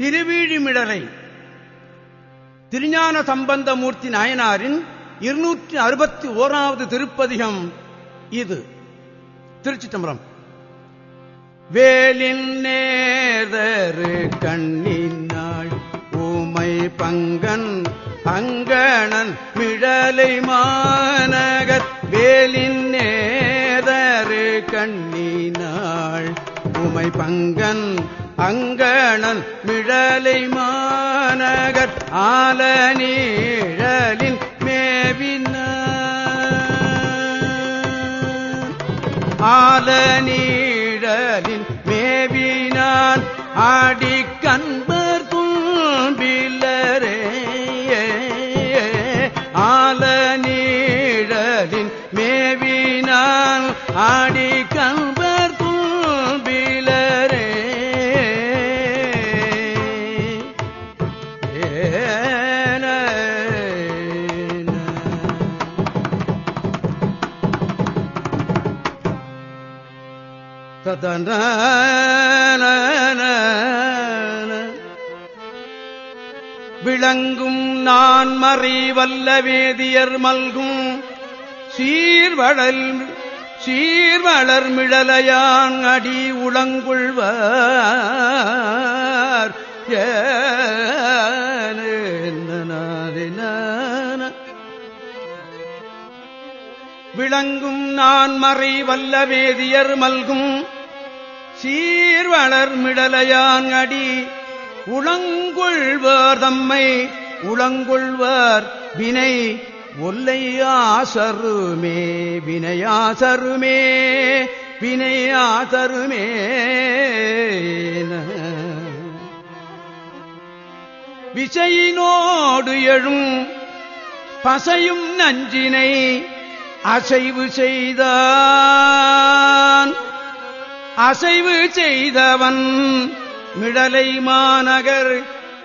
திருவீழிமிடலை திருஞான சம்பந்தமூர்த்தி நாயனாரின் இருநூற்றி அறுபத்தி ஓராவது திருப்பதிகம் இது. திருச்சி தம்பரம் வேலின் நேதரு கண்ணினாள் ஊமை பங்கன் அங்கணன் மிழலை மாநகர் வேலின் நேதரு கண்ணினாள் உமை பங்கன் அங்கணன் விழலை மாநகர் ஆல நீழலின் மேவின. ஆல நீ ததன விளங்கும் நான் மறி வல்ல வேதியர் மல்கும். சீர்வழல் சீர்வளர் மிழலையான் அடி உளங்குள்வார். ஏன விளங்கும் நான் மறை வல்ல வேதியர் மல்கும். சீர்வளர் மிடலையான் அடி. உளங்கொள்வர் தம்மை உளங்கொள்வர் வினை. ஒல்லையாசருமே வினையாசருமே வினையாசருமே விசையினோடு எழும் பசையும் நஞ்சினை அசைவு செய்தான். அசைவு செய்தவன் மிடலை மாநகர்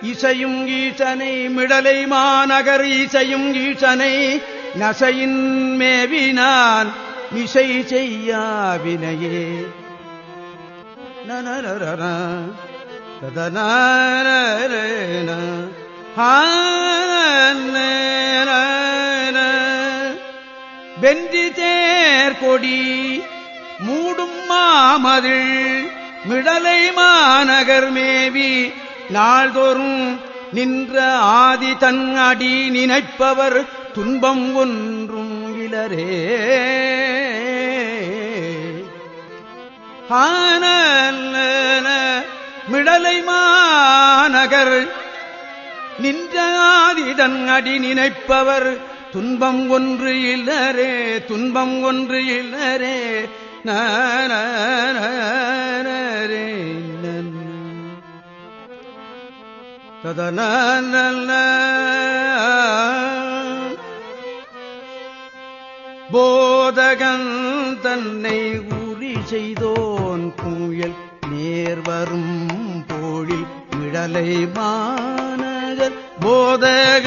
இசையும் ஈசனை மிடலை மாநகர் இசையும் ஈசனை நசையின் மேவினான் இசை செய்யாவினையே நனரன ததனாரன வென்றி தேர் கொடி மூடும் மாமதில் மிடலை மாநகர் மேவி நாள்தோறும் நின்ற ஆதி தன் அடி நினைப்பவர் துன்பம் ஒன்றும் இலரே. ஆன மிடலை மாநகர் நின்ற ஆதிதன் அடி நினைப்பவர் துன்பம் ஒன்று இல்லரே துன்பம் ஒன்று இல்லரே ததன போதகன் தன்னை உரி செய்தோன் கூயல் நேர்வரும் போழில் விடலை மாநகர் போதகனை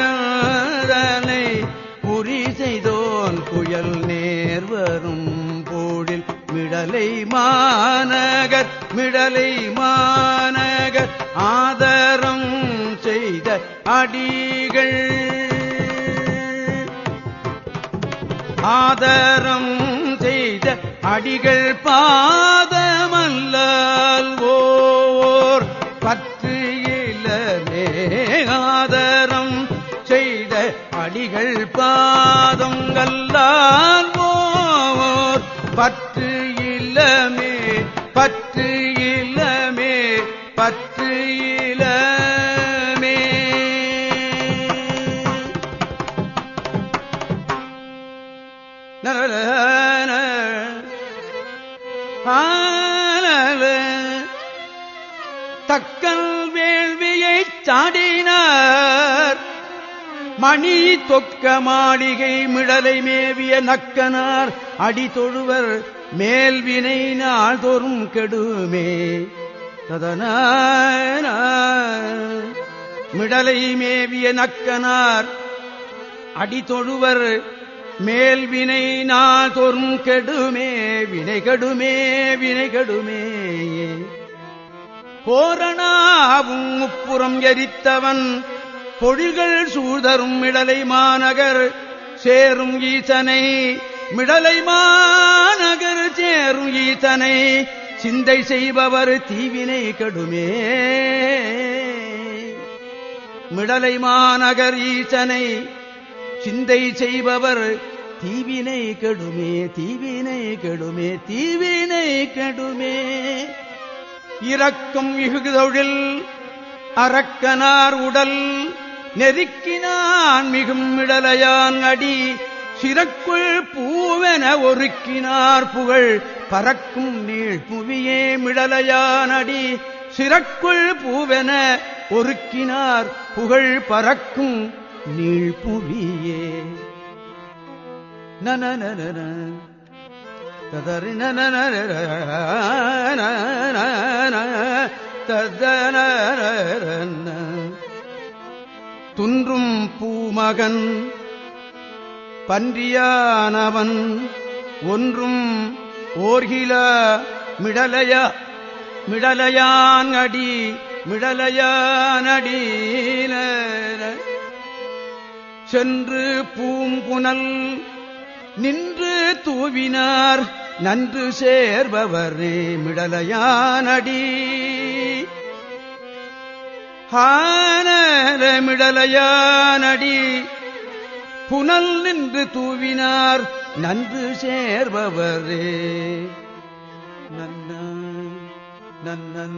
மிடலை மாநகர் மிடலை மாநகர் ஆதரம் செய்த அடிகள். ஆதரம் செய்த அடிகள் பாதமல்லால் ஓர் பற்று இளமே ஆதரம் செய்த அடிகள் பாதங்கள்லால் ஓர் பற்று தக்கல் வேள்வியைச் சாடினார். மணி தொக்க மாளிகை மிடலை மேவிய நக்கனார். அடி தொழுவர் மேல்வினை நாள்தோறும் கெடுமே. ததன மிடலை மேவிய நக்கனார். அடி தொழுவர் மேல் வினை நாள்தோறும் கெடுமே வினை கடுமே வினை கடுமே போரணாவும் உப்புறம் எரித்தவன் பொழிகள் சூழ்தரும் மிடலை மாநகர் சேரும் ஈசனை மிடலை மாநகர் சேரும் ஈசனை சிந்தை செய்பவர் தீவினை கடுமே. மிடலை மாநகர் ஈசனை சிந்தை செய்பவர் தீவினை கெடுமே தீவினை கெடுமே தீவினை கெடுமே. இரக்கம் இகுதொழில் அரக்கனார் உடல் நெருக்கினான் மிகும் இடலையான் அடி சிறக்குள் பூவென ஒருக்கினார் புகழ் பறக்கும் நீள் புவியே மிடலையான் அடி சிறக்குள் பூவென ஒருக்கினார் புகழ் பறக்கும் நீள் புவியே ததறி ததன துன்றும் பூமகன் பன்றியானவன் ஒன்றும் ஓர்கில மிடலைய மிடலையான் அடி மிடலையான் சென்று பூங்குனல் நின்று தூவினார் நன்று சேர்பவரே மிடலையானடி மிடலையானடி புனல் நின்று தூவினார் நன்று சேர்பவரே நன்ன புத்தர்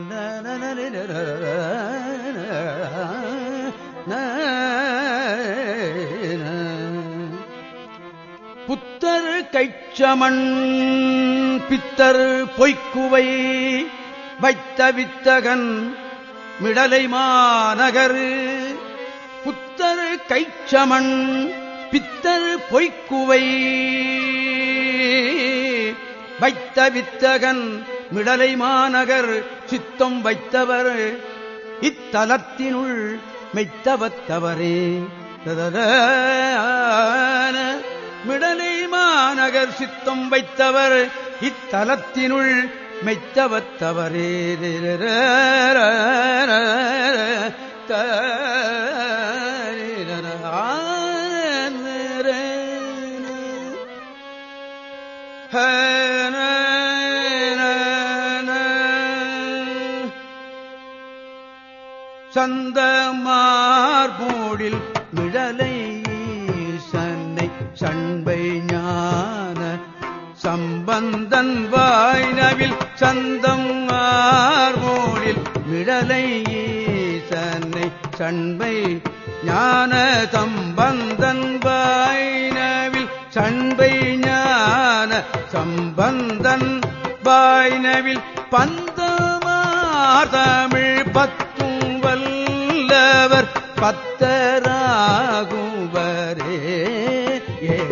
கைச்சமண் பித்தர் பொய்க்குவை வைத்த வித்தகன் மிடலை மாநகர். புத்தர் கைச்சமண் பித்தர் பொய்க்குவை வைத்த வித்தகன் மிடலை மாநகர். சித்தம் வைத்தவர் இத்தலத்தினுள் மெய்த்தவத்தவரே. மிடலை மாநகர் சித்தம் வைத்தவர். இத்தலத்தினுள் மெய்த்தவத்தவரே. சந்தமார்போடில் மிழலை சன்னை சண்பை ஞான சம்பந்தன் வாய்னவில் சந்தம் ஆர்மோடில் விடலை ஈசனை சண்பை ஞான சம்பந்தன் வாய்னவில் சண்பை ஞான சம்பந்தன் வாய்னவில் பந்தமார் தமிழ் பத்தும் வல்லவர் பத்தராகுவரே. yeah.